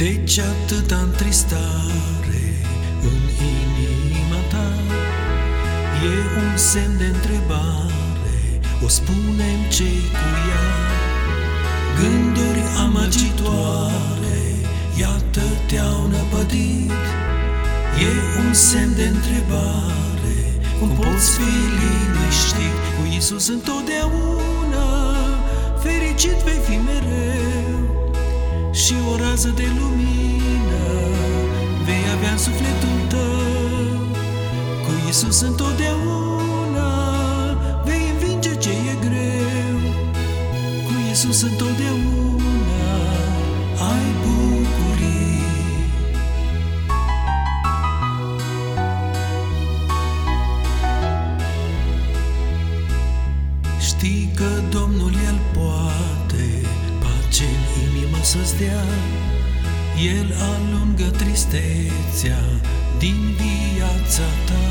ce atâta întristare în inima ta? E un semn de întrebare, o spunem ce cu ea. Gânduri amăgitoare, iată te-au năpădit. E un semn de întrebare, cum poți fi liniștit Cu Isus întotdeauna, fericit vei fi mereu și o rază de lumină vei avea în sufletul tău. Cu Isus întotdeauna vei învinge ce e greu. Cu Isus întotdeauna ai bucurii. Știi că Domnul El poate pace în inimă să-ți dea. El alungă tristețea din viața ta.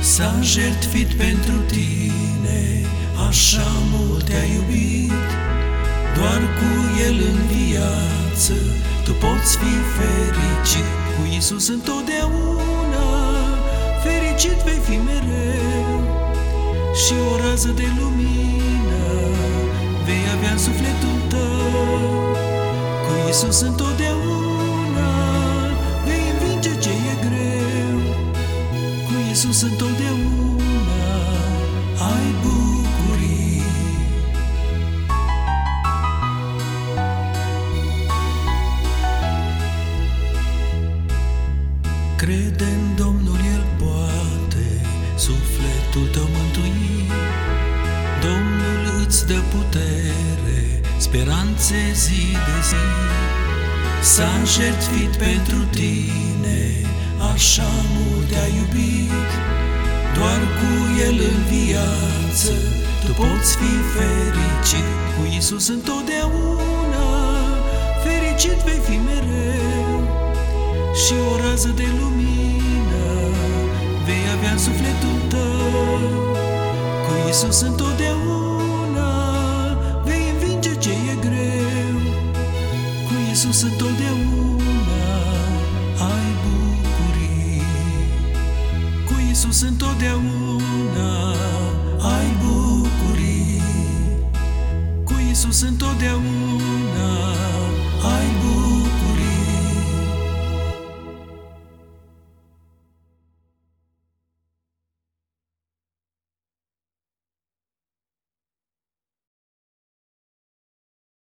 S-a jertfit pentru tine, așa mult te-a iubit. Doar cu El în viață tu poți fi fericit. Cu Isus întotdeauna, fericit vei fi mereu. Și o rază de lumină vei avea în sufletul tău. Cu Isus întotdeauna vei învinge ce e greu. Cu Isus întotdeauna ai bucurii. Crede în Domnul, El poate sufletul tău mântui. Domnul îți dă putere, speranțe zi de zi. S-a jertfit pentru tine, așa mult te-a iubit. Doar cu El în viață tu poți fi fericit. Cu Isus întotdeauna, fericit vei fi mereu. Și o rază de lumină vei avea în sufletul tău. Cu Isus întotdeauna vei învinge ce e greu. Cu Isus întotdeauna ai bucurii. Cu Isus întotdeauna ai bucurii. Cu Isus întotdeauna